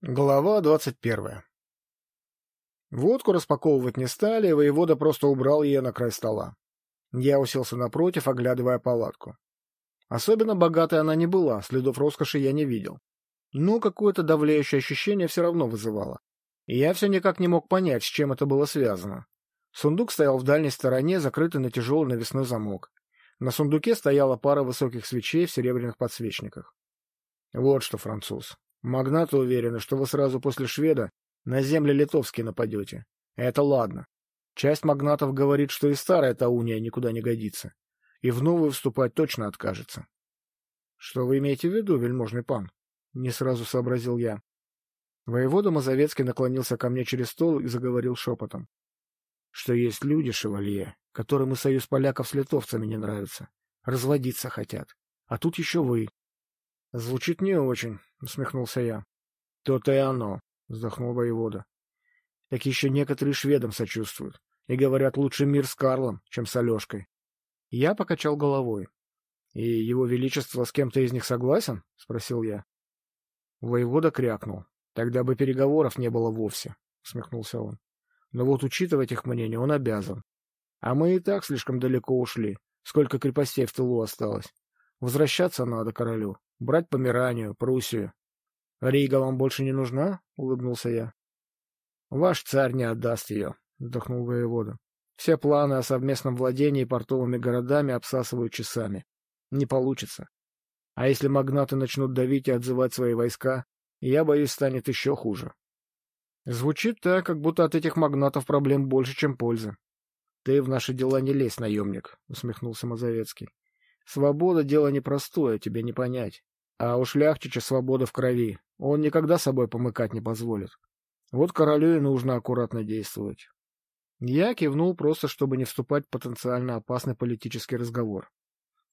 Глава двадцать первая Водку распаковывать не стали, воевода просто убрал ее на край стола. Я уселся напротив, оглядывая палатку. Особенно богатой она не была, следов роскоши я не видел. Но какое-то давляющее ощущение все равно вызывало. И я все никак не мог понять, с чем это было связано. Сундук стоял в дальней стороне, закрытый на тяжелый навесной замок. На сундуке стояла пара высоких свечей в серебряных подсвечниках. Вот что, француз, Магнаты уверены, что вы сразу после шведа на земли литовские нападете. Это ладно. Часть магнатов говорит, что и старая Тауния никуда не годится, и в новую вступать точно откажется. — Что вы имеете в виду, вельможный пан? — не сразу сообразил я. Воевода Мазовецкий наклонился ко мне через стол и заговорил шепотом. — Что есть люди, шевалье, которым и союз поляков с литовцами не нравится. Разводиться хотят. А тут еще вы. — Звучит не очень, — усмехнулся я. — То-то и оно, — вздохнул воевода. — Так еще некоторые шведам сочувствуют и говорят, лучше мир с Карлом, чем с Алешкой. Я покачал головой. — И его величество с кем-то из них согласен? — спросил я. Воевода крякнул. — Тогда бы переговоров не было вовсе, — усмехнулся он. — Но вот учитывать их мнение он обязан. А мы и так слишком далеко ушли. Сколько крепостей в тылу осталось. Возвращаться надо королю. Брать Померанию, Пруссию. — Рига вам больше не нужна? — улыбнулся я. — Ваш царь не отдаст ее, — вздохнул воевода. Все планы о совместном владении портовыми городами обсасывают часами. Не получится. А если магнаты начнут давить и отзывать свои войска, я боюсь, станет еще хуже. Звучит так, как будто от этих магнатов проблем больше, чем пользы. — Ты в наши дела не лезь, наемник, — усмехнулся Мазовецкий. — Свобода — дело непростое, тебе не понять. А у шляхтича свобода в крови. Он никогда собой помыкать не позволит. Вот королю и нужно аккуратно действовать. Я кивнул просто, чтобы не вступать в потенциально опасный политический разговор.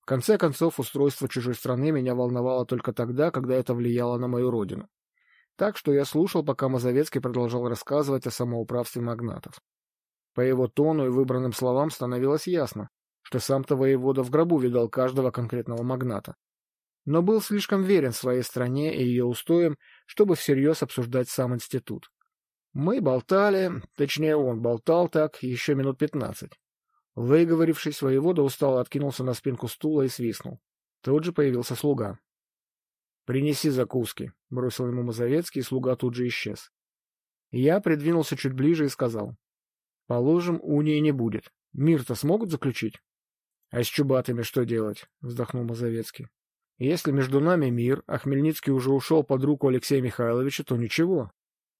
В конце концов, устройство чужой страны меня волновало только тогда, когда это влияло на мою родину. Так что я слушал, пока Мазовецкий продолжал рассказывать о самоуправстве магнатов. По его тону и выбранным словам становилось ясно, что сам-то воевода в гробу видал каждого конкретного магната но был слишком верен своей стране и ее устоям, чтобы всерьез обсуждать сам институт. Мы болтали, точнее он болтал так еще минут пятнадцать. Выговорившись, воевода устало откинулся на спинку стула и свистнул. Тут же появился слуга. — Принеси закуски, — бросил ему Мазовецкий, и слуга тут же исчез. Я придвинулся чуть ближе и сказал. — Положим, унии не будет. Мир-то смогут заключить? — А с чубатами что делать? — вздохнул Мазовецкий. Если между нами мир, а Хмельницкий уже ушел под руку Алексея Михайловича, то ничего.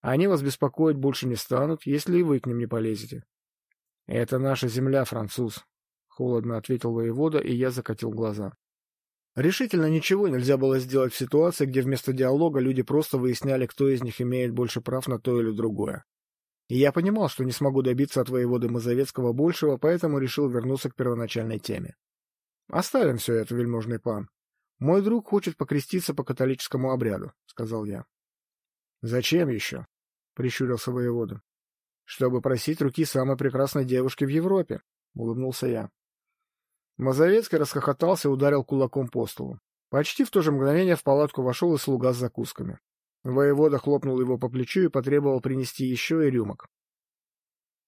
Они вас беспокоить больше не станут, если и вы к ним не полезете. — Это наша земля, француз, — холодно ответил воевода, и я закатил глаза. Решительно ничего нельзя было сделать в ситуации, где вместо диалога люди просто выясняли, кто из них имеет больше прав на то или другое. И я понимал, что не смогу добиться от воеводы Мазовецкого большего, поэтому решил вернуться к первоначальной теме. Оставим все это, вельможный пан. «Мой друг хочет покреститься по католическому обряду», — сказал я. «Зачем еще?» — прищурился воевода. «Чтобы просить руки самой прекрасной девушки в Европе», — улыбнулся я. Мазовецкий расхохотался и ударил кулаком по столу. Почти в то же мгновение в палатку вошел и слуга с закусками. Воевода хлопнул его по плечу и потребовал принести еще и рюмок.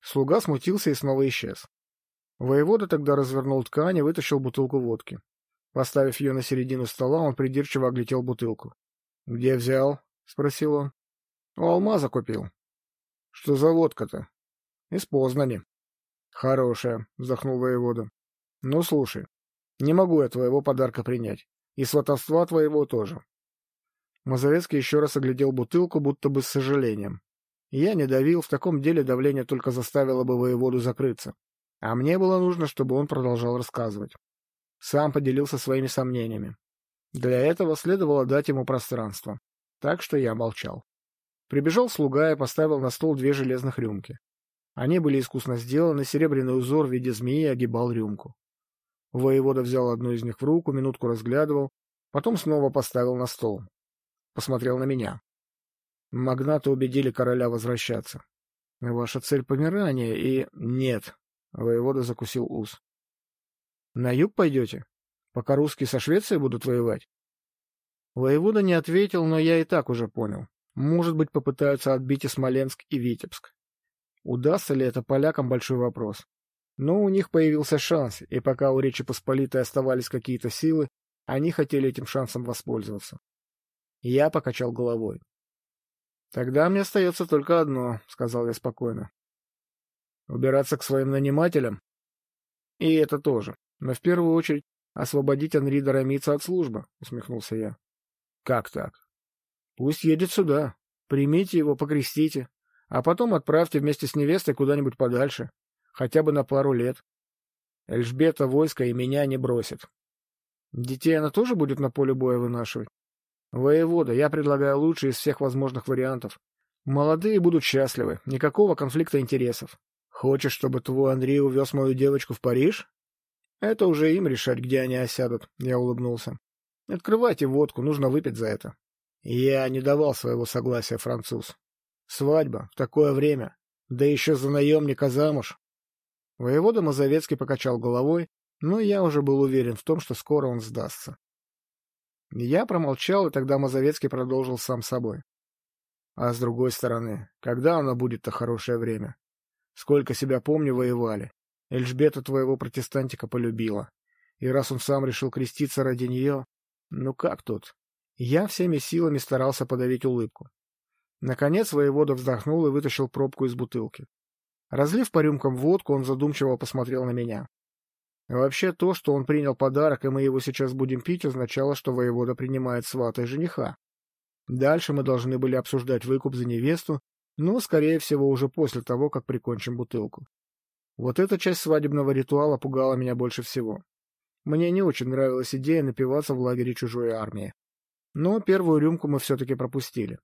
Слуга смутился и снова исчез. Воевода тогда развернул ткань и вытащил бутылку водки. Поставив ее на середину стола, он придирчиво оглядел бутылку. — Где взял? — спросил он. — У алмаза купил. — Что за водка-то? — Из Познани. — Хорошая, — вздохнул воевода. — Ну, слушай, не могу я твоего подарка принять. И сватовства твоего тоже. Мазовецкий еще раз оглядел бутылку, будто бы с сожалением. Я не давил, в таком деле давление только заставило бы воеводу закрыться. А мне было нужно, чтобы он продолжал рассказывать. Сам поделился своими сомнениями. Для этого следовало дать ему пространство. Так что я молчал. Прибежал слуга и поставил на стол две железных рюмки. Они были искусно сделаны, серебряный узор в виде змеи огибал рюмку. Воевода взял одну из них в руку, минутку разглядывал, потом снова поставил на стол. Посмотрел на меня. Магнаты убедили короля возвращаться. Ваша цель — помирание, и... Нет. Воевода закусил ус. На юг пойдете? Пока русские со Швецией будут воевать? Воевода не ответил, но я и так уже понял. Может быть, попытаются отбить и Смоленск, и Витебск. Удастся ли это полякам – большой вопрос. Но у них появился шанс, и пока у Речи Посполитой оставались какие-то силы, они хотели этим шансом воспользоваться. Я покачал головой. «Тогда мне остается только одно», — сказал я спокойно. «Убираться к своим нанимателям?» «И это тоже. Но в первую очередь освободить Анри Дорамица от службы», — усмехнулся я. «Как так?» «Пусть едет сюда. Примите его, покрестите, а потом отправьте вместе с невестой куда-нибудь подальше, хотя бы на пару лет. Эльжбета войска и меня не бросит. Детей она тоже будет на поле боя вынашивать? Воевода, я предлагаю лучший из всех возможных вариантов. Молодые будут счастливы, никакого конфликта интересов. Хочешь, чтобы твой Андрей увез мою девочку в Париж? Это уже им решать, где они осядут, я улыбнулся. Открывайте водку, нужно выпить за это. Я не давал своего согласия, француз. Свадьба, в такое время, да еще за наемника замуж. Воевода Мазовецкий покачал головой, но я уже был уверен в том, что скоро он сдастся. Я промолчал, и тогда Мазовецкий продолжил сам собой. А с другой стороны, когда оно будет-то хорошее время? Сколько себя помню, воевали. Эльжбета твоего протестантика полюбила. И раз он сам решил креститься ради нее, ну как тут? Я всеми силами старался подавить улыбку. Наконец воевода вздохнул и вытащил пробку из бутылки. Разлив по рюмкам водку, он задумчиво посмотрел на меня. Вообще то, что он принял подарок, и мы его сейчас будем пить, означало, что воевода принимает свата и жениха. Дальше мы должны были обсуждать выкуп за невесту, но, скорее всего, уже после того, как прикончим бутылку. Вот эта часть свадебного ритуала пугала меня больше всего. Мне не очень нравилась идея напиваться в лагере чужой армии. Но первую рюмку мы все-таки пропустили.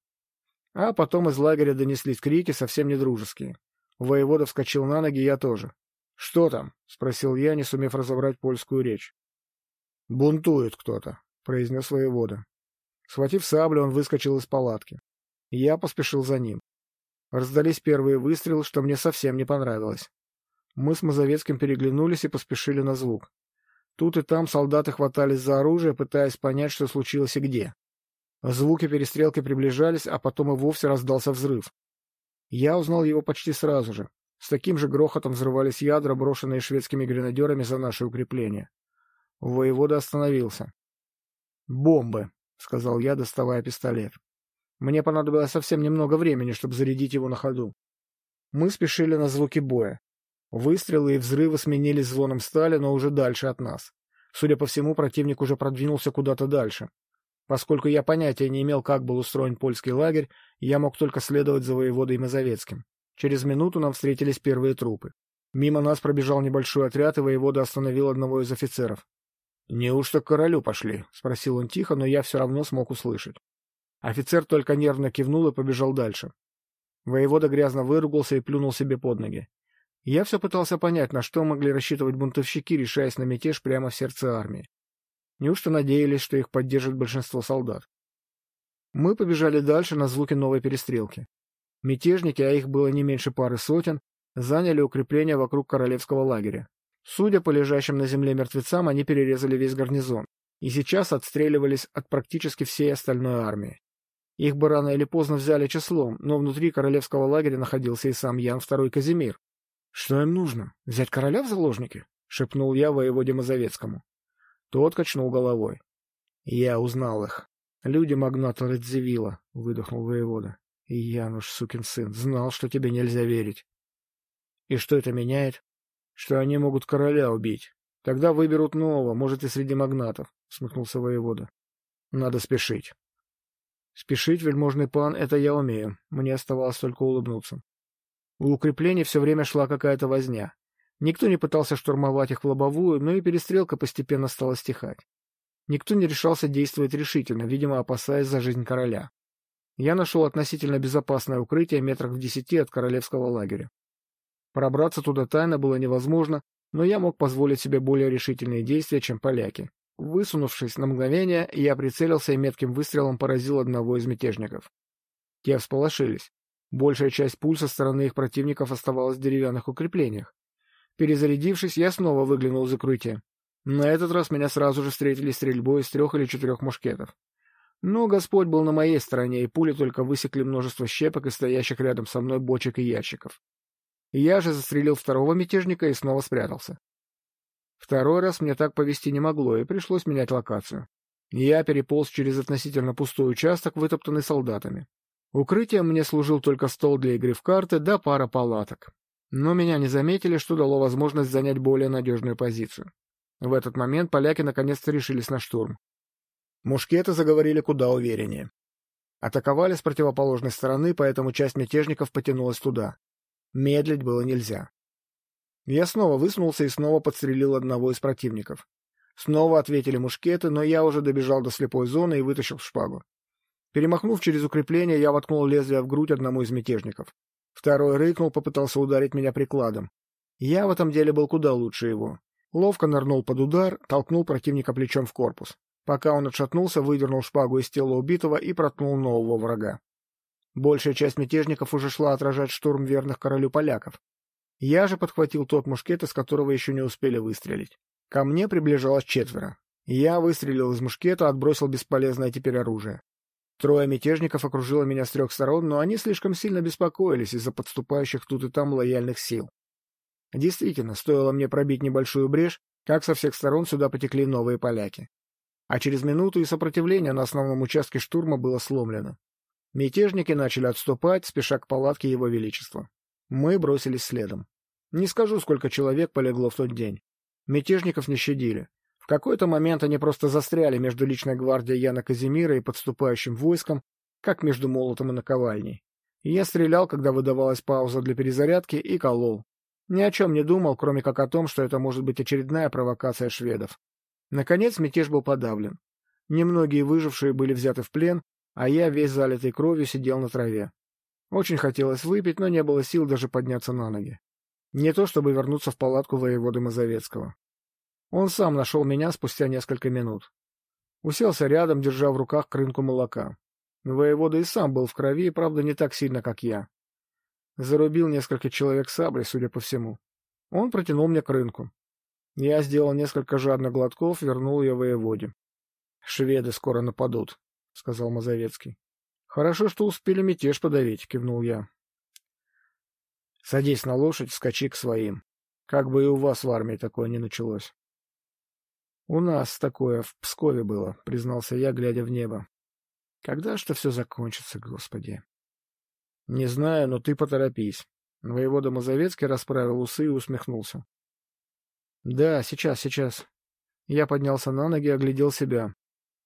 А потом из лагеря донеслись крики, совсем недружеские. Воевода вскочил на ноги, я тоже. «Что там?» — спросил я, не сумев разобрать польскую речь. «Бунтует кто-то», — произнес воевода. Схватив саблю, он выскочил из палатки. Я поспешил за ним. Раздались первые выстрелы, что мне совсем не понравилось. Мы с Мазовецким переглянулись и поспешили на звук. Тут и там солдаты хватались за оружие, пытаясь понять, что случилось и где. Звуки перестрелки приближались, а потом и вовсе раздался взрыв. Я узнал его почти сразу же. С таким же грохотом взрывались ядра, брошенные шведскими гренадерами за наши укрепления. Воевода остановился. «Бомбы», — сказал я, доставая пистолет. Мне понадобилось совсем немного времени, чтобы зарядить его на ходу. Мы спешили на звуки боя. Выстрелы и взрывы сменились звоном стали, но уже дальше от нас. Судя по всему, противник уже продвинулся куда-то дальше. Поскольку я понятия не имел, как был устроен польский лагерь, я мог только следовать за воеводой Мазовецким. Через минуту нам встретились первые трупы. Мимо нас пробежал небольшой отряд, и воевода остановил одного из офицеров. — Неужто к королю пошли? — спросил он тихо, но я все равно смог услышать. Офицер только нервно кивнул и побежал дальше. Воевода грязно выругался и плюнул себе под ноги. Я все пытался понять, на что могли рассчитывать бунтовщики, решаясь на мятеж прямо в сердце армии. Неужто надеялись, что их поддержит большинство солдат? Мы побежали дальше на звуки новой перестрелки. Мятежники, а их было не меньше пары сотен, заняли укрепления вокруг королевского лагеря. Судя по лежащим на земле мертвецам, они перерезали весь гарнизон и сейчас отстреливались от практически всей остальной армии. Их бы рано или поздно взяли числом, но внутри королевского лагеря находился и сам Ян II Казимир. — Что им нужно? Взять короля в заложники? — шепнул я воеводе Мазовецкому. Тот качнул головой. — Я узнал их. Люди магната Радзивилла, — выдохнул воевода. Януш, сукин сын, знал, что тебе нельзя верить. И что это меняет? Что они могут короля убить. Тогда выберут нового, может, и среди магнатов, — смехнулся воевода. Надо спешить. Спешить, вельможный пан, это я умею. Мне оставалось только улыбнуться. У укреплений все время шла какая-то возня. Никто не пытался штурмовать их в лобовую, но и перестрелка постепенно стала стихать. Никто не решался действовать решительно, видимо, опасаясь за жизнь короля я нашел относительно безопасное укрытие метрах в десяти от королевского лагеря. Пробраться туда тайно было невозможно, но я мог позволить себе более решительные действия, чем поляки. Высунувшись на мгновение, я прицелился и метким выстрелом поразил одного из мятежников. Те всполошились. Большая часть пуль со стороны их противников оставалась в деревянных укреплениях. Перезарядившись, я снова выглянул из укрытия. На этот раз меня сразу же встретили стрельбой из трех или четырех мушкетов. Но Господь был на моей стороне, и пули только высекли множество щепок и стоящих рядом со мной бочек и ящиков. Я же застрелил второго мятежника и снова спрятался. Второй раз мне так повести не могло, и пришлось менять локацию. Я переполз через относительно пустой участок, вытоптанный солдатами. Укрытием мне служил только стол для игры в карты да пара палаток. Но меня не заметили, что дало возможность занять более надежную позицию. В этот момент поляки наконец-то решились на штурм. Мушкеты заговорили куда увереннее. Атаковали с противоположной стороны, поэтому часть мятежников потянулась туда. Медлить было нельзя. Я снова высунулся и снова подстрелил одного из противников. Снова ответили мушкеты, но я уже добежал до слепой зоны и вытащил шпагу. Перемахнув через укрепление, я воткнул лезвие в грудь одному из мятежников. Второй рыкнул, попытался ударить меня прикладом. Я в этом деле был куда лучше его. Ловко нырнул под удар, толкнул противника плечом в корпус. Пока он отшатнулся, выдернул шпагу из тела убитого и проткнул нового врага. Большая часть мятежников уже шла отражать штурм верных королю поляков. Я же подхватил тот мушкет, из которого еще не успели выстрелить. Ко мне приближалось четверо. Я выстрелил из мушкета, отбросил бесполезное теперь оружие. Трое мятежников окружило меня с трех сторон, но они слишком сильно беспокоились из-за подступающих тут и там лояльных сил. Действительно, стоило мне пробить небольшую брешь, как со всех сторон сюда потекли новые поляки. А через минуту и сопротивление на основном участке штурма было сломлено. Мятежники начали отступать, спеша к палатке Его Величества. Мы бросились следом. Не скажу, сколько человек полегло в тот день. Мятежников не щадили. В какой-то момент они просто застряли между личной гвардией Яна Казимира и подступающим войском, как между молотом и наковальней. Я стрелял, когда выдавалась пауза для перезарядки, и колол. Ни о чем не думал, кроме как о том, что это может быть очередная провокация шведов. Наконец мятеж был подавлен. Немногие выжившие были взяты в плен, а я, весь залитый кровью, сидел на траве. Очень хотелось выпить, но не было сил даже подняться на ноги. Не то чтобы вернуться в палатку воеводы Мазовецкого. Он сам нашел меня спустя несколько минут. Уселся рядом, держа в руках крынку молока. Воевода и сам был в крови, правда, не так сильно, как я. Зарубил несколько человек саблей, судя по всему. Он протянул мне крынку. Я сделал несколько жадных глотков, вернул ее воеводе. — Шведы скоро нападут, — сказал Мазовецкий. Хорошо, что успели мятеж подавить, — кивнул я. — Садись на лошадь, скачи к своим. Как бы и у вас в армии такое не началось. — У нас такое в Пскове было, — признался я, глядя в небо. — Когда что все закончится, господи? — Не знаю, но ты поторопись. Воевода Мазовецкий расправил усы и усмехнулся. — Да, сейчас, сейчас. Я поднялся на ноги и оглядел себя.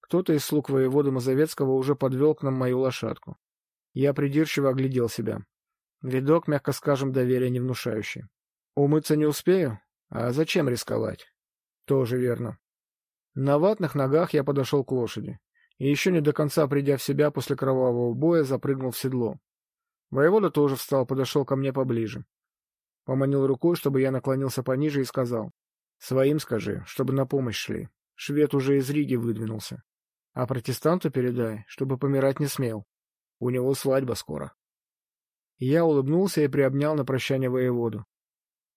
Кто-то из слуг воевода Мазовецкого уже подвел к нам мою лошадку. Я придирчиво оглядел себя. Видок, мягко скажем, доверия не внушающий. Умыться не успею? А зачем рисковать? Тоже верно. На ватных ногах я подошел к лошади. И еще не до конца придя в себя после кровавого боя, запрыгнул в седло. Воевода тоже встал, подошел ко мне поближе. Поманил рукой, чтобы я наклонился пониже, и сказал. — Своим скажи, чтобы на помощь шли. Швед уже из Риги выдвинулся. А протестанту передай, чтобы помирать не смел. У него свадьба скоро. Я улыбнулся и приобнял на прощание воеводу.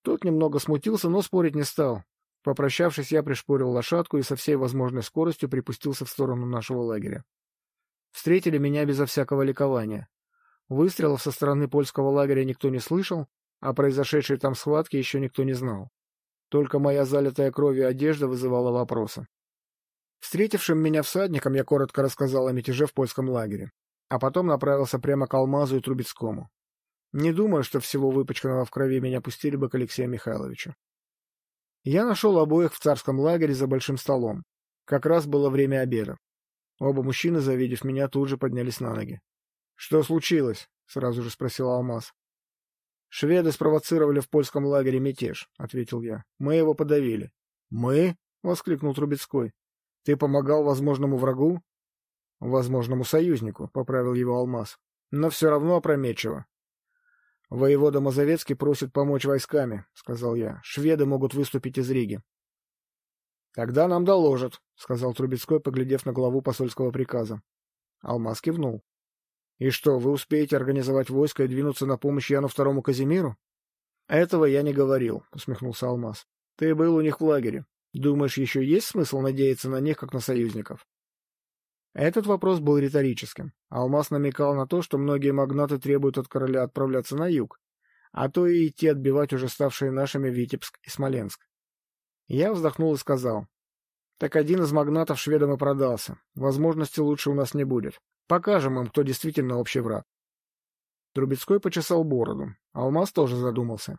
Тот немного смутился, но спорить не стал. Попрощавшись, я пришпорил лошадку и со всей возможной скоростью припустился в сторону нашего лагеря. Встретили меня безо всякого ликования. Выстрелов со стороны польского лагеря никто не слышал, а произошедшей там схватки еще никто не знал. Только моя залитая кровью одежда вызывала вопросы. Встретившим меня всадникам я коротко рассказал о мятеже в польском лагере, а потом направился прямо к Алмазу и Трубецкому. Не думаю, что всего выпачканного в крови меня пустили бы к Алексею Михайловичу. Я нашел обоих в царском лагере за большим столом. Как раз было время обеда. Оба мужчины, завидев меня, тут же поднялись на ноги. — Что случилось? — сразу же спросил Алмаз. — Шведы спровоцировали в польском лагере мятеж, — ответил я. — Мы его подавили. — Мы? — воскликнул Трубецкой. Ты помогал возможному врагу? — Возможному союзнику, — поправил его Алмаз. — Но все равно опрометчиво. — Воевода Мазовецкий просит помочь войсками, — сказал я. — Шведы могут выступить из Риги. — Тогда нам доложат, — сказал Трубецкой, поглядев на главу посольского приказа. Алмаз кивнул. — И что, вы успеете организовать войско и двинуться на помощь Яну Второму Казимиру? — Этого я не говорил, — усмехнулся Алмаз. — Ты был у них в лагере. Думаешь, еще есть смысл надеяться на них, как на союзников? Этот вопрос был риторическим. Алмаз намекал на то, что многие магнаты требуют от короля отправляться на юг, а то и идти отбивать уже ставшие нашими Витебск и Смоленск. Я вздохнул и сказал. Так один из магнатов шведам и продался. Возможности лучше у нас не будет. Покажем им, кто действительно общий враг. Трубецкой почесал бороду. Алмаз тоже задумался.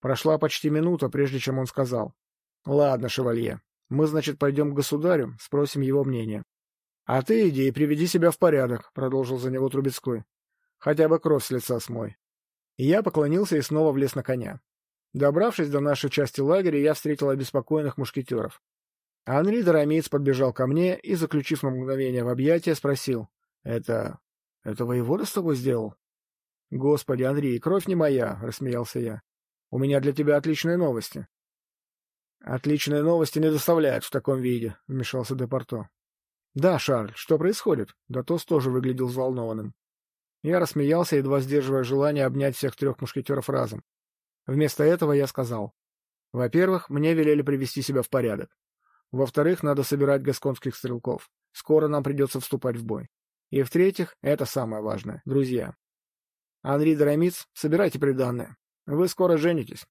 Прошла почти минута, прежде чем он сказал. — Ладно, шевалье, мы, значит, пойдем к государю, спросим его мнение. «А ты иди и приведи себя в порядок», — продолжил за него Трубецкой. «Хотя бы кровь с лица смой». Я поклонился и снова влез на коня. Добравшись до нашей части лагеря, я встретил обеспокоенных мушкетеров. Анри Доромеец подбежал ко мне и, заключив на мгновение в объятия, спросил. — Это... это воевода с тобой сделал? — Господи, Андрей, кровь не моя, — рассмеялся я. — У меня для тебя отличные новости. — Отличные новости не доставляют в таком виде, — вмешался Депорто. «Да, Шарль, что происходит?» Датос тоже выглядел взволнованным. Я рассмеялся, едва сдерживая желание обнять всех трех мушкетеров разом. Вместо этого я сказал. Во-первых, мне велели привести себя в порядок. Во-вторых, надо собирать гасконских стрелков. Скоро нам придется вступать в бой. И в-третьих, это самое важное, друзья. Анри Доромиц, собирайте приданное. Вы скоро женитесь.